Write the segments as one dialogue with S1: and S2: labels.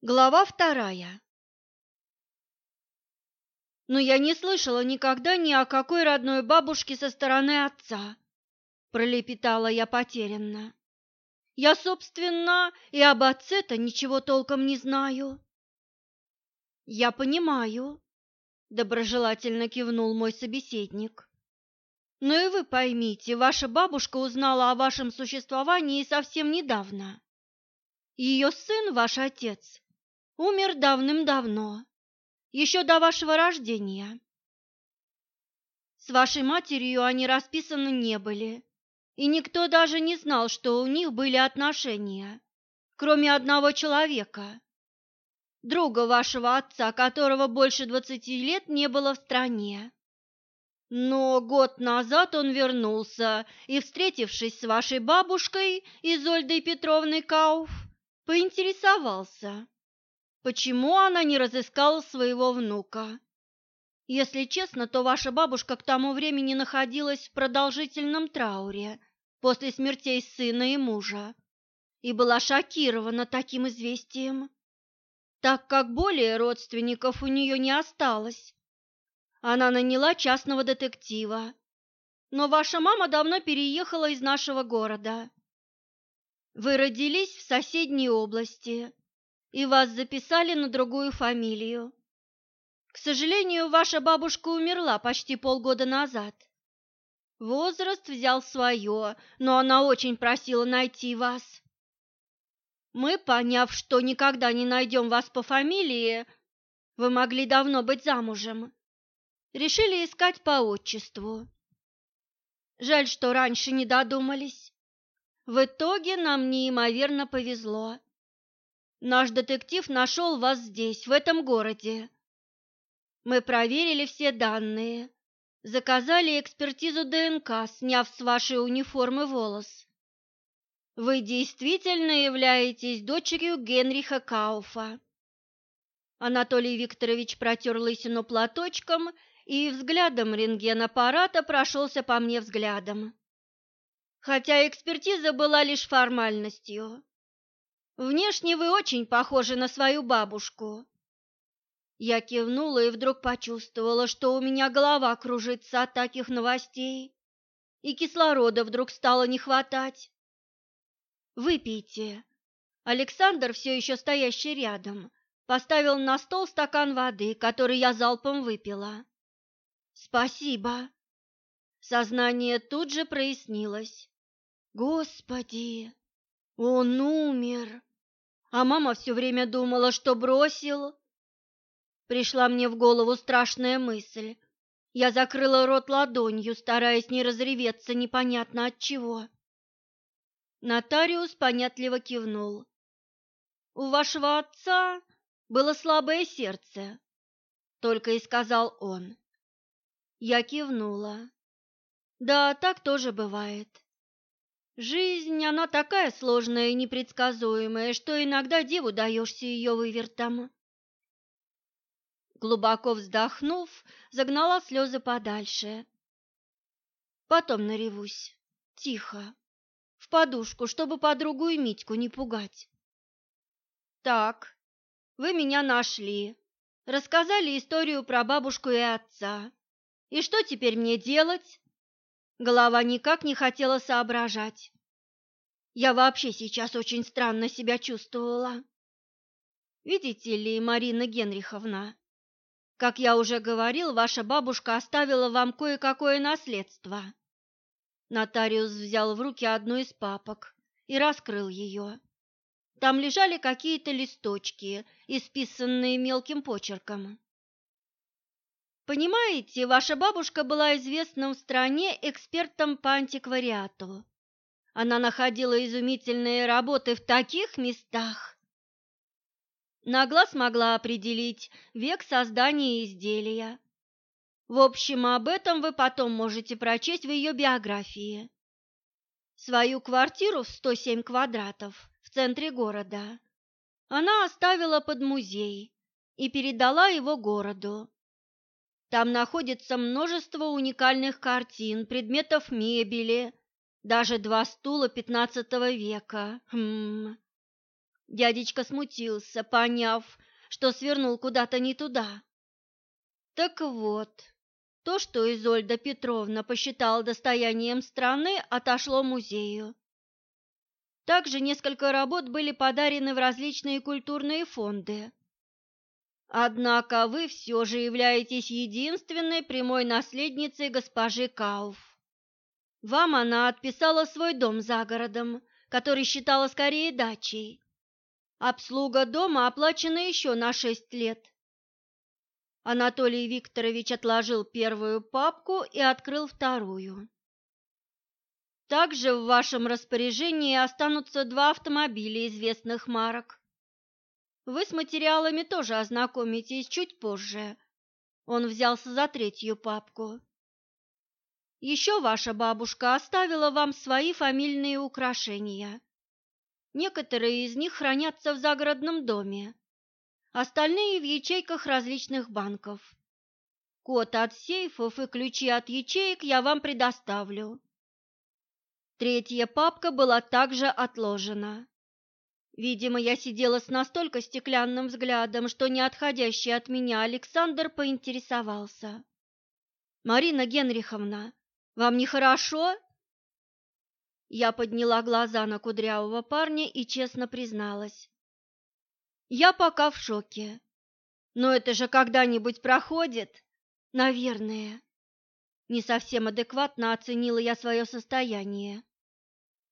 S1: Глава вторая. Но я не слышала никогда ни о какой родной бабушке со стороны отца, пролепетала я потерянно. Я, собственно, и об отце-то ничего толком не знаю. Я понимаю, доброжелательно кивнул мой собеседник. Но и вы поймите, ваша бабушка узнала о вашем существовании совсем недавно. Ее сын, ваш отец, умер давным-давно, еще до вашего рождения. С вашей матерью они расписаны не были, и никто даже не знал, что у них были отношения, кроме одного человека, друга вашего отца, которого больше двадцати лет не было в стране. Но год назад он вернулся и, встретившись с вашей бабушкой Изольдой Петровной Кауф, поинтересовался, Почему она не разыскала своего внука? Если честно, то ваша бабушка к тому времени находилась в продолжительном трауре после смертей сына и мужа и была шокирована таким известием, так как более родственников у нее не осталось. Она наняла частного детектива, но ваша мама давно переехала из нашего города. Вы родились в соседней области и вас записали на другую фамилию. К сожалению, ваша бабушка умерла почти полгода назад. Возраст взял свое, но она очень просила найти вас. Мы, поняв, что никогда не найдем вас по фамилии, вы могли давно быть замужем, решили искать по отчеству. Жаль, что раньше не додумались. В итоге нам неимоверно повезло. Наш детектив нашел вас здесь, в этом городе. Мы проверили все данные, заказали экспертизу ДНК, сняв с вашей униформы волос. Вы действительно являетесь дочерью Генриха Кауфа. Анатолий Викторович протер лысину платочком и взглядом рентген-аппарата прошелся по мне взглядом. Хотя экспертиза была лишь формальностью. Внешне вы очень похожи на свою бабушку. Я кивнула и вдруг почувствовала, что у меня голова кружится от таких новостей, и кислорода вдруг стало не хватать. Выпейте. Александр, все еще стоящий рядом, поставил на стол стакан воды, который я залпом выпила. Спасибо. Сознание тут же прояснилось. Господи, он умер. А мама все время думала, что бросил. Пришла мне в голову страшная мысль. Я закрыла рот ладонью, стараясь не разреветься непонятно от чего. Нотариус понятливо кивнул. «У вашего отца было слабое сердце», — только и сказал он. Я кивнула. «Да, так тоже бывает. Жизнь, она такая сложная и непредсказуемая, что иногда диву даешься ее вывертом. Глубоко вздохнув, загнала слезы подальше. Потом наревусь, тихо, в подушку, чтобы подругу и Митьку не пугать. Так, вы меня нашли, рассказали историю про бабушку и отца. И что теперь мне делать? Голова никак не хотела соображать. Я вообще сейчас очень странно себя чувствовала. Видите ли, Марина Генриховна, как я уже говорил, ваша бабушка оставила вам кое-какое наследство. Нотариус взял в руки одну из папок и раскрыл ее. Там лежали какие-то листочки, исписанные мелким почерком. Понимаете, ваша бабушка была известным в стране экспертом по антиквариату. Она находила изумительные работы в таких местах. На глаз могла определить век создания изделия. В общем, об этом вы потом можете прочесть в ее биографии. Свою квартиру в 107 квадратов в центре города она оставила под музей и передала его городу. Там находится множество уникальных картин, предметов мебели, даже два стула XV века. Хм. Дядечка смутился, поняв, что свернул куда-то не туда. Так вот, то, что Изольда Петровна посчитала достоянием страны, отошло музею. Также несколько работ были подарены в различные культурные фонды. Однако вы все же являетесь единственной прямой наследницей госпожи Кауф. Вам она отписала свой дом за городом, который считала скорее дачей. Обслуга дома оплачена еще на шесть лет. Анатолий Викторович отложил первую папку и открыл вторую. Также в вашем распоряжении останутся два автомобиля известных марок. Вы с материалами тоже ознакомитесь чуть позже. Он взялся за третью папку. Еще ваша бабушка оставила вам свои фамильные украшения. Некоторые из них хранятся в загородном доме, остальные в ячейках различных банков. Код от сейфов и ключи от ячеек я вам предоставлю. Третья папка была также отложена. Видимо, я сидела с настолько стеклянным взглядом, что не отходящий от меня Александр поинтересовался. «Марина Генриховна, вам нехорошо?» Я подняла глаза на кудрявого парня и честно призналась. Я пока в шоке. Но это же когда-нибудь проходит? Наверное. Не совсем адекватно оценила я свое состояние.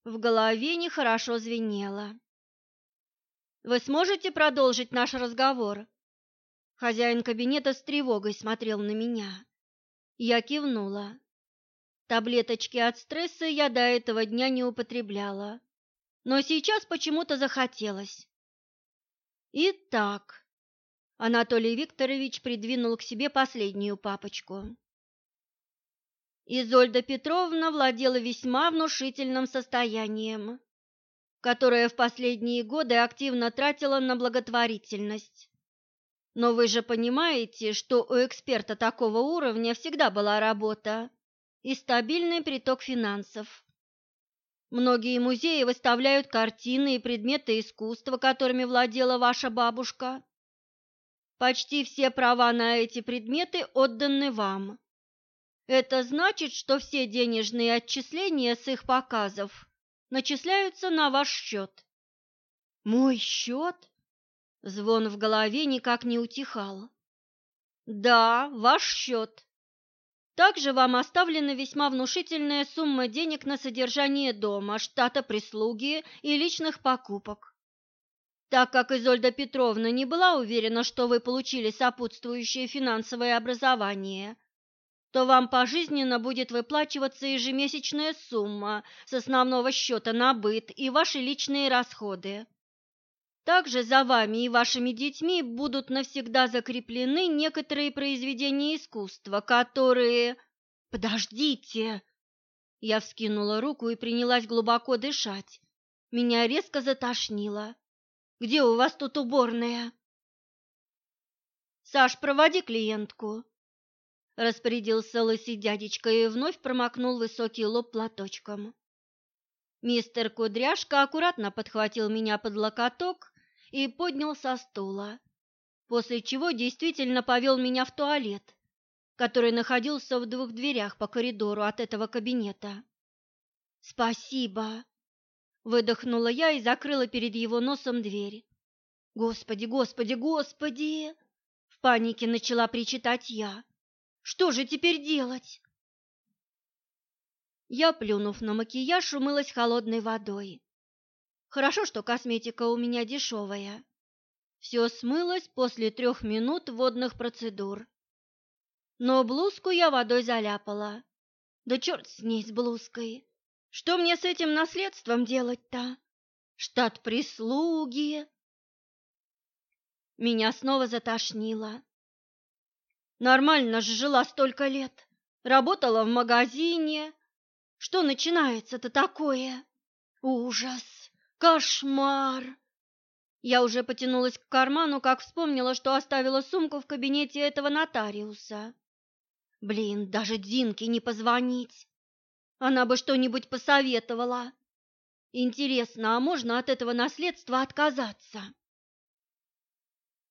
S1: В голове нехорошо звенело. Вы сможете продолжить наш разговор? Хозяин кабинета с тревогой смотрел на меня. Я кивнула. Таблеточки от стресса я до этого дня не употребляла, но сейчас почему-то захотелось. Итак, Анатолий Викторович придвинул к себе последнюю папочку. Изольда Петровна владела весьма внушительным состоянием, которое в последние годы активно тратила на благотворительность. Но вы же понимаете, что у эксперта такого уровня всегда была работа и стабильный приток финансов. Многие музеи выставляют картины и предметы искусства, которыми владела ваша бабушка. Почти все права на эти предметы отданы вам. Это значит, что все денежные отчисления с их показов начисляются на ваш счет. Мой счет? Звон в голове никак не утихал. Да, ваш счет. Также вам оставлена весьма внушительная сумма денег на содержание дома, штата прислуги и личных покупок. Так как Изольда Петровна не была уверена, что вы получили сопутствующее финансовое образование, то вам пожизненно будет выплачиваться ежемесячная сумма с основного счета на быт и ваши личные расходы. Также за вами и вашими детьми будут навсегда закреплены некоторые произведения искусства, которые... Подождите! Я вскинула руку и принялась глубоко дышать. Меня резко затошнило. Где у вас тут уборная? Саш, проводи клиентку. Распорядился лысый дядечка и вновь промокнул высокий лоб платочком. Мистер Кудряшка аккуратно подхватил меня под локоток и поднял со стула, после чего действительно повел меня в туалет, который находился в двух дверях по коридору от этого кабинета. «Спасибо!» — выдохнула я и закрыла перед его носом дверь. «Господи, господи, господи!» — в панике начала причитать я. «Что же теперь делать?» Я, плюнув на макияж, умылась холодной водой. Хорошо, что косметика у меня дешевая. Все смылось после трех минут водных процедур. Но блузку я водой заляпала. Да черт с ней, с блузкой. Что мне с этим наследством делать-то? Штат прислуги. Меня снова затошнило. Нормально же жила столько лет. Работала в магазине. Что начинается-то такое? Ужас. Кошмар! Я уже потянулась к карману, как вспомнила, что оставила сумку в кабинете этого нотариуса. Блин, даже Динке не позвонить. Она бы что-нибудь посоветовала. Интересно, а можно от этого наследства отказаться?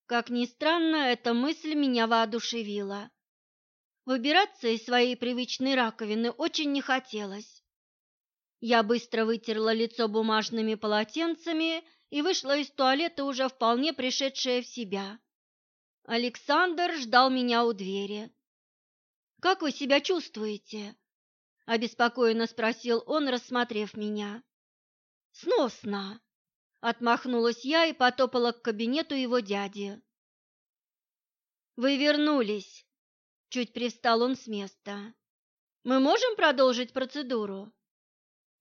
S1: Как ни странно, эта мысль меня воодушевила. Выбираться из своей привычной раковины очень не хотелось. Я быстро вытерла лицо бумажными полотенцами и вышла из туалета уже вполне пришедшая в себя. Александр ждал меня у двери. «Как вы себя чувствуете?» – обеспокоенно спросил он, рассмотрев меня. «Сносно!» – отмахнулась я и потопала к кабинету его дяди. «Вы вернулись!» – чуть привстал он с места. «Мы можем продолжить процедуру?»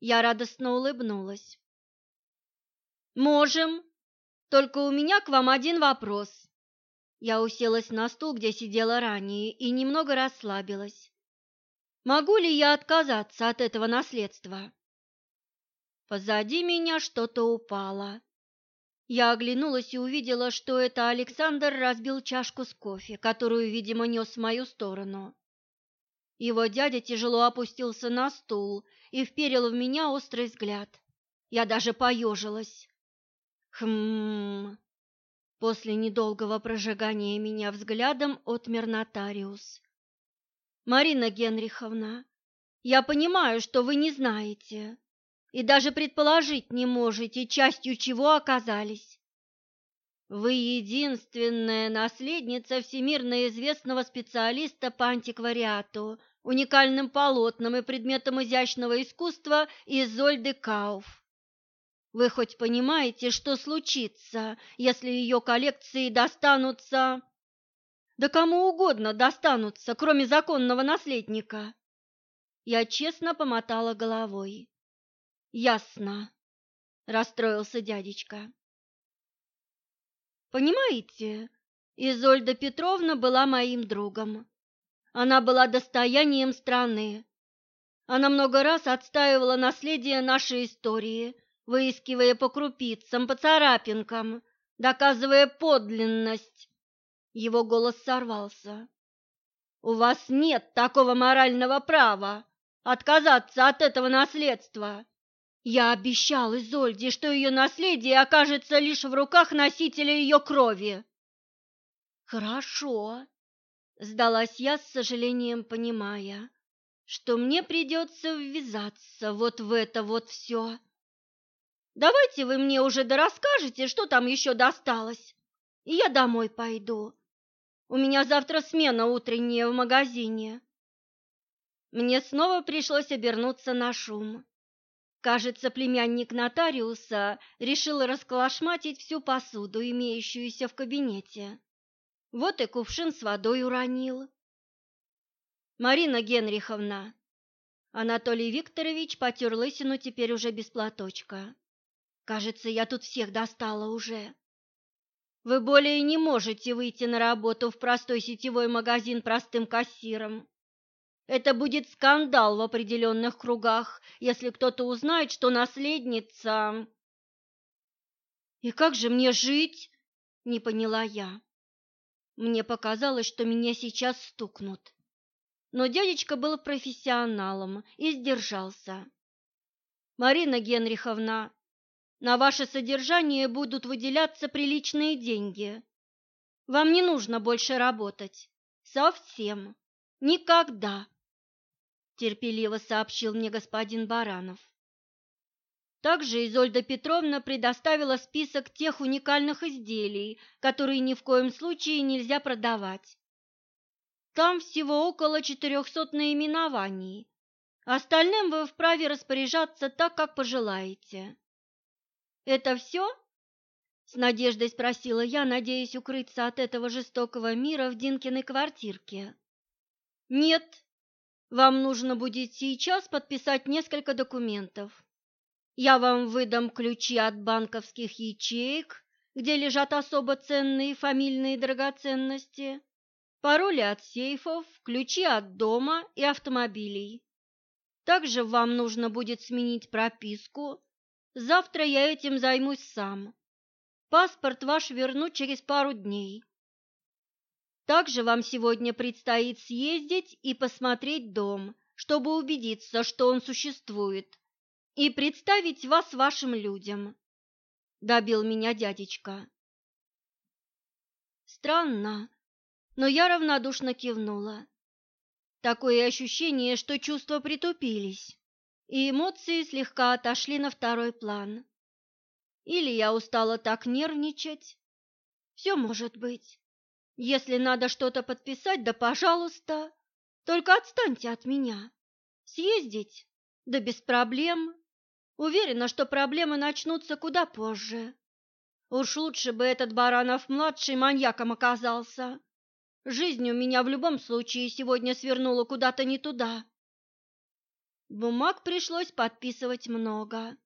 S1: Я радостно улыбнулась. «Можем, только у меня к вам один вопрос». Я уселась на стул, где сидела ранее, и немного расслабилась. «Могу ли я отказаться от этого наследства?» Позади меня что-то упало. Я оглянулась и увидела, что это Александр разбил чашку с кофе, которую, видимо, нес в мою сторону. Его дядя тяжело опустился на стул и вперил в меня острый взгляд. Я даже поежилась. Хм. После недолгого прожигания меня взглядом отмер нотариус. Марина Генриховна, я понимаю, что вы не знаете и даже предположить не можете, частью чего оказались. Вы единственная наследница всемирно известного специалиста по антиквариату, уникальным полотнам и предметам изящного искусства Изольды Кауф. Вы хоть понимаете, что случится, если ее коллекции достанутся... Да кому угодно достанутся, кроме законного наследника? Я честно помотала головой. Ясно, расстроился дядечка. Понимаете, Изольда Петровна была моим другом. Она была достоянием страны. Она много раз отстаивала наследие нашей истории, выискивая по крупицам, по царапинкам, доказывая подлинность. Его голос сорвался. «У вас нет такого морального права отказаться от этого наследства. Я обещал Изольде, что ее наследие окажется лишь в руках носителя ее крови. Хорошо, сдалась я с сожалением, понимая, что мне придется ввязаться вот в это вот все. Давайте вы мне уже дорасскажете, что там еще досталось, и я домой пойду. У меня завтра смена утренняя в магазине. Мне снова пришлось обернуться на шум. Кажется, племянник нотариуса решил расколошматить всю посуду, имеющуюся в кабинете. Вот и кувшин с водой уронил. Марина Генриховна. Анатолий Викторович потер лысину теперь уже без платочка. Кажется, я тут всех достала уже. Вы более не можете выйти на работу в простой сетевой магазин простым кассиром. Это будет скандал в определенных кругах, если кто-то узнает, что наследница... И как же мне жить? Не поняла я. Мне показалось, что меня сейчас стукнут. Но дядечка был профессионалом и сдержался. Марина Генриховна, на ваше содержание будут выделяться приличные деньги. Вам не нужно больше работать. Совсем. Никогда терпеливо сообщил мне господин Баранов. Также Изольда Петровна предоставила список тех уникальных изделий, которые ни в коем случае нельзя продавать. Там всего около 400 наименований. Остальным вы вправе распоряжаться так, как пожелаете. Это все? С надеждой спросила я, надеясь укрыться от этого жестокого мира в Динкиной квартирке. Нет, вам нужно будет сейчас подписать несколько документов. Я вам выдам ключи от банковских ячеек, где лежат особо ценные фамильные драгоценности, пароли от сейфов, ключи от дома и автомобилей. Также вам нужно будет сменить прописку. Завтра я этим займусь сам. Паспорт ваш верну через пару дней. Также вам сегодня предстоит съездить и посмотреть дом, чтобы убедиться, что он существует, и представить вас вашим людям», — добил меня дядечка. Странно, но я равнодушно кивнула. Такое ощущение, что чувства притупились, и эмоции слегка отошли на второй план. Или я устала так нервничать. Все может быть. Если надо что-то подписать, да пожалуйста, только отстаньте от меня. Съездить? Да без проблем. Уверена, что проблемы начнутся куда позже. Уж лучше бы этот Баранов-младший маньяком оказался. Жизнь у меня в любом случае сегодня свернула куда-то не туда. Бумаг пришлось подписывать много.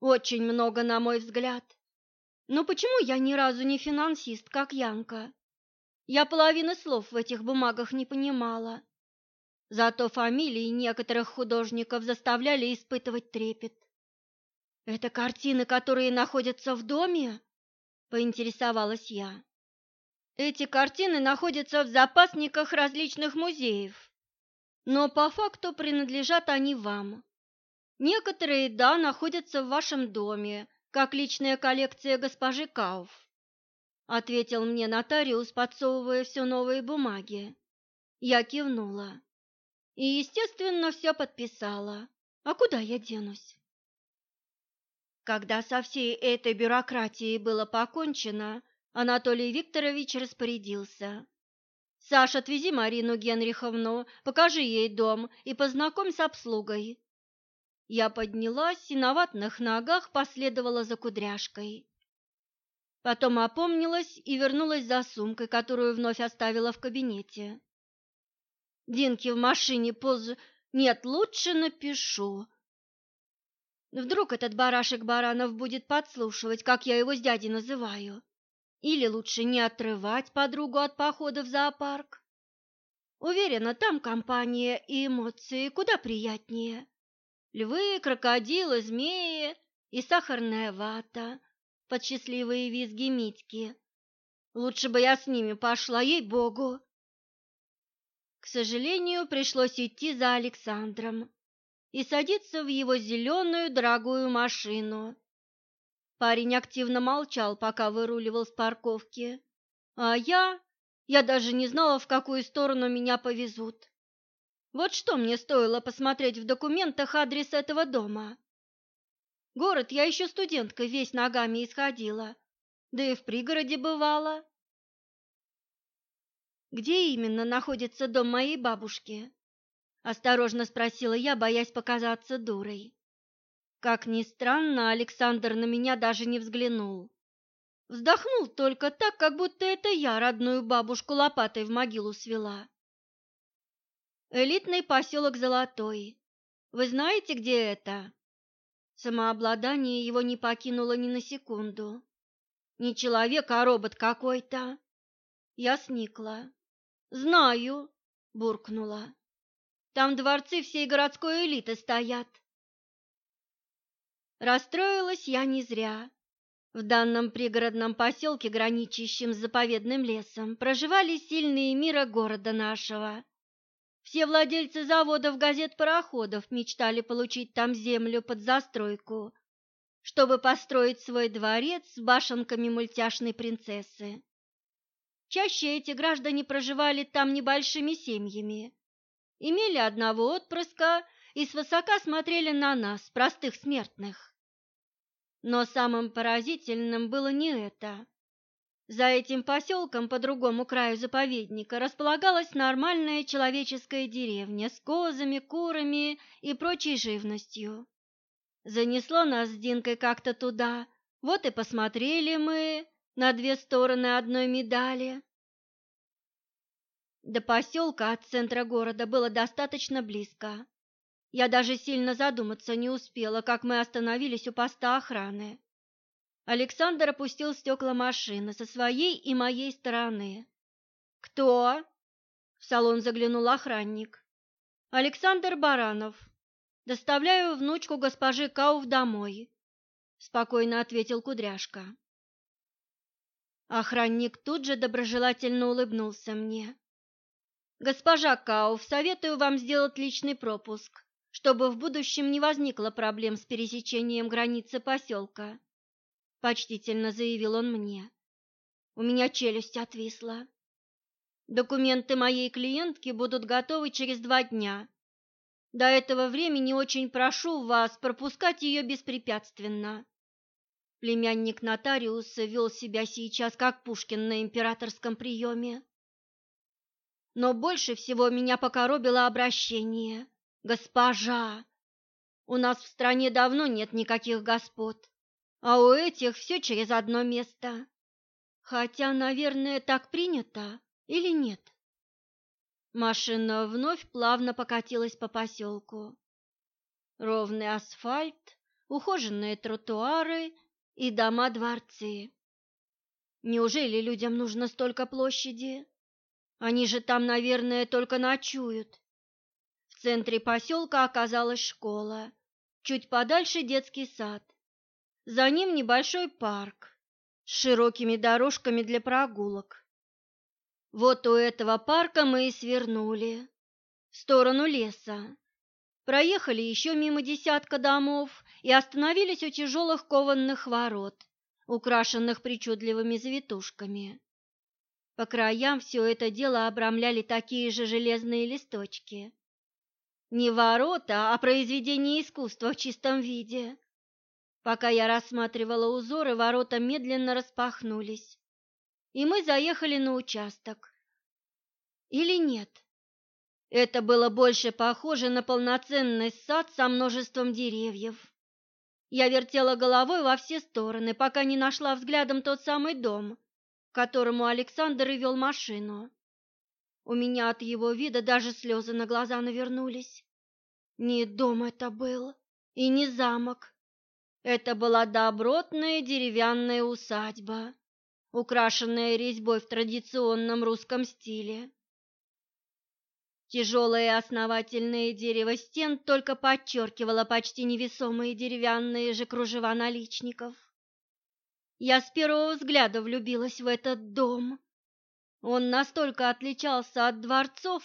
S1: Очень много, на мой взгляд. Но почему я ни разу не финансист, как Янка? Я половины слов в этих бумагах не понимала. Зато фамилии некоторых художников заставляли испытывать трепет. «Это картины, которые находятся в доме?» – поинтересовалась я. Эти картины находятся в запасниках различных музеев, но по факту принадлежат они вам. Некоторые, да, находятся в вашем доме, как личная коллекция госпожи Кауф, ответил мне нотариус, подсовывая все новые бумаги. Я кивнула и, естественно, все подписала. А куда я денусь? Когда со всей этой бюрократией было покончено, Анатолий Викторович распорядился. «Саша, отвези Марину Генриховну, покажи ей дом и познакомь с обслугой». Я поднялась и на ватных ногах последовала за кудряшкой. Потом опомнилась и вернулась за сумкой, которую вновь оставила в кабинете. Динке в машине поз... Нет, лучше напишу. Вдруг этот барашек Баранов будет подслушивать, как я его с дядей называю. Или лучше не отрывать подругу от похода в зоопарк? Уверена, там компания и эмоции куда приятнее. Львы, крокодилы, змеи и сахарная вата под счастливые визги Митьки. Лучше бы я с ними пошла, ей-богу. К сожалению, пришлось идти за Александром и садиться в его зеленую дорогую машину, Парень активно молчал, пока выруливал с парковки. А я... Я даже не знала, в какую сторону меня повезут. Вот что мне стоило посмотреть в документах адрес этого дома. Город я еще студенткой весь ногами исходила, да и в пригороде бывала. Где именно находится дом моей бабушки? Осторожно спросила я, боясь показаться дурой. Как ни странно, Александр на меня даже не взглянул. Вздохнул только так, как будто это я родную бабушку лопатой в могилу свела. Элитный поселок Золотой. Вы знаете, где это? Самообладание его не покинуло ни на секунду. Не человек, а робот какой-то. Я сникла. Знаю, буркнула. Там дворцы всей городской элиты стоят. Расстроилась я не зря. В данном пригородном поселке, граничащем с заповедным лесом, проживали сильные мира города нашего. Все владельцы заводов газет-пароходов мечтали получить там землю под застройку, чтобы построить свой дворец с башенками мультяшной принцессы. Чаще эти граждане проживали там небольшими семьями, имели одного отпрыска и свысока смотрели на нас, простых смертных. Но самым поразительным было не это. За этим поселком по другому краю заповедника располагалась нормальная человеческая деревня с козами, курами и прочей живностью. Занесло нас с Динкой как-то туда, вот и посмотрели мы на две стороны одной медали. До поселка от центра города было достаточно близко. Я даже сильно задуматься не успела, как мы остановились у поста охраны. Александр опустил стекла машины со своей и моей стороны. «Кто?» — в салон заглянул охранник. «Александр Баранов. Доставляю внучку госпожи Кауф домой», — спокойно ответил Кудряшка. Охранник тут же доброжелательно улыбнулся мне. «Госпожа Кауф, советую вам сделать личный пропуск чтобы в будущем не возникло проблем с пересечением границы поселка, почтительно заявил он мне. У меня челюсть отвисла. Документы моей клиентки будут готовы через два дня. До этого времени очень прошу вас пропускать ее беспрепятственно. Племянник нотариуса вел себя сейчас как Пушкин на императорском приеме. Но больше всего меня покоробило обращение. «Госпожа!» У нас в стране давно нет никаких господ, а у этих все через одно место. Хотя, наверное, так принято или нет? Машина вновь плавно покатилась по поселку. Ровный асфальт, ухоженные тротуары и дома-дворцы. Неужели людям нужно столько площади? Они же там, наверное, только ночуют. В центре поселка оказалась школа, чуть подальше детский сад. За ним небольшой парк с широкими дорожками для прогулок. Вот у этого парка мы и свернули в сторону леса. Проехали еще мимо десятка домов и остановились у тяжелых кованных ворот, украшенных причудливыми завитушками. По краям все это дело обрамляли такие же железные листочки. Не ворота, а произведение искусства в чистом виде. Пока я рассматривала узоры, ворота медленно распахнулись, и мы заехали на участок. Или нет? Это было больше похоже на полноценный сад со множеством деревьев. Я вертела головой во все стороны, пока не нашла взглядом тот самый дом, к которому Александр и вел машину. У меня от его вида даже слезы на глаза навернулись. Не дом это был и не замок. Это была добротная деревянная усадьба, украшенная резьбой в традиционном русском стиле. Тяжелое основательное дерево стен только подчеркивало почти невесомые деревянные же кружева наличников. Я с первого взгляда влюбилась в этот дом. Он настолько отличался от дворцов,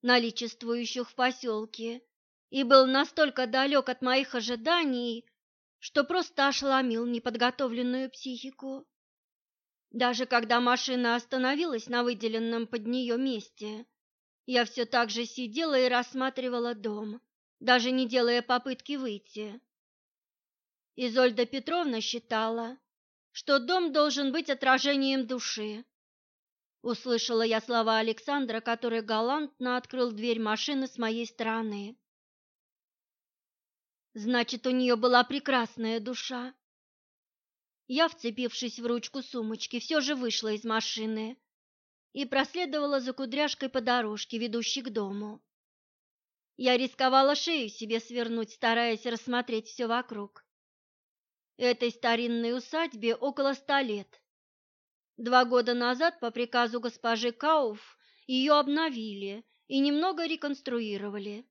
S1: наличествующих в поселке, и был настолько далек от моих ожиданий, что просто ошеломил неподготовленную психику. Даже когда машина остановилась на выделенном под нее месте, я все так же сидела и рассматривала дом, даже не делая попытки выйти. Изольда Петровна считала, что дом должен быть отражением души. Услышала я слова Александра, который галантно открыл дверь машины с моей стороны. Значит, у нее была прекрасная душа. Я, вцепившись в ручку сумочки, все же вышла из машины и проследовала за кудряшкой по дорожке, ведущей к дому. Я рисковала шею себе свернуть, стараясь рассмотреть все вокруг. Этой старинной усадьбе около ста лет. Два года назад по приказу госпожи Кауф ее обновили и немного реконструировали.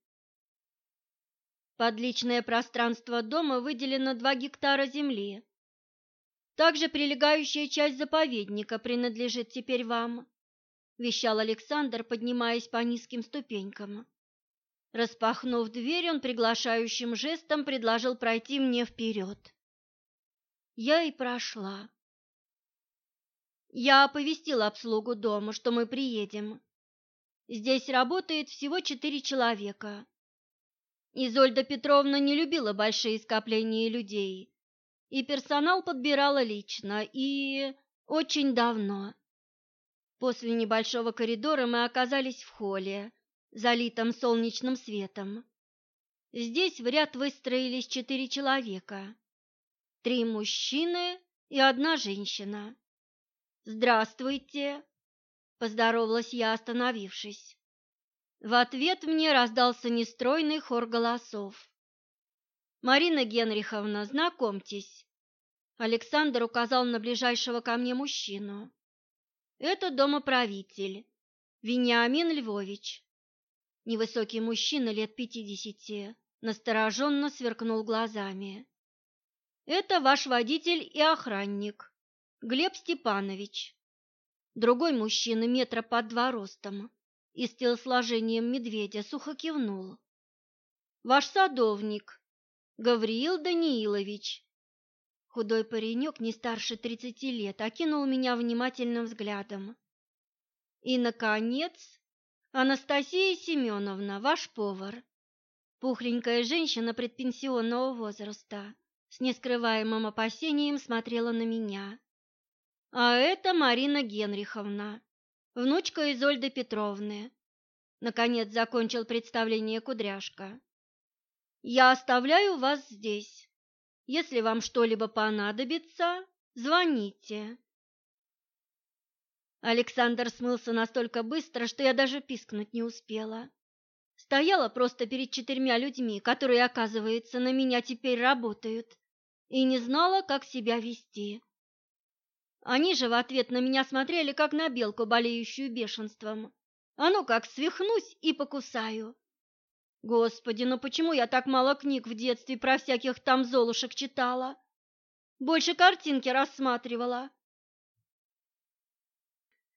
S1: Под личное пространство дома выделено два гектара земли. Также прилегающая часть заповедника принадлежит теперь вам, вещал Александр, поднимаясь по низким ступенькам. Распахнув дверь, он приглашающим жестом предложил пройти мне вперед. Я и прошла. Я оповестила обслугу дома, что мы приедем. Здесь работает всего четыре человека. Изольда Петровна не любила большие скопления людей, и персонал подбирала лично, и очень давно. После небольшого коридора мы оказались в холле, залитом солнечным светом. Здесь в ряд выстроились четыре человека три мужчины и одна женщина. «Здравствуйте!» – поздоровалась я, остановившись. В ответ мне раздался нестройный хор голосов. «Марина Генриховна, знакомьтесь!» Александр указал на ближайшего ко мне мужчину. «Это домоправитель, Вениамин Львович». Невысокий мужчина лет пятидесяти настороженно сверкнул глазами. Это ваш водитель и охранник, Глеб Степанович. Другой мужчина метра под два ростом и с телосложением медведя сухо кивнул. Ваш садовник, Гавриил Даниилович. Худой паренек, не старше тридцати лет, окинул меня внимательным взглядом. И, наконец, Анастасия Семеновна, ваш повар. Пухленькая женщина предпенсионного возраста с нескрываемым опасением смотрела на меня. А это Марина Генриховна, внучка Изольды Петровны. Наконец закончил представление кудряшка. Я оставляю вас здесь. Если вам что-либо понадобится, звоните. Александр смылся настолько быстро, что я даже пискнуть не успела. Стояла просто перед четырьмя людьми, которые, оказывается, на меня теперь работают, и не знала, как себя вести. Они же в ответ на меня смотрели, как на белку, болеющую бешенством. А ну как свихнусь и покусаю. Господи, ну почему я так мало книг в детстве про всяких там золушек читала? Больше картинки рассматривала.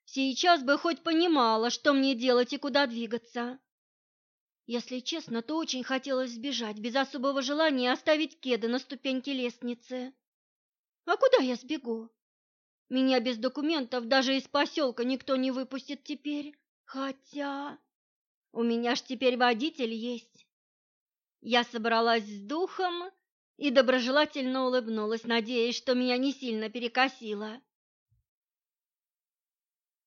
S1: Сейчас бы хоть понимала, что мне делать и куда двигаться. Если честно, то очень хотелось сбежать, без особого желания оставить кеды на ступеньке лестницы. А куда я сбегу? Меня без документов даже из поселка никто не выпустит теперь. Хотя... У меня ж теперь водитель есть. Я собралась с духом и доброжелательно улыбнулась, надеясь, что меня не сильно перекосило.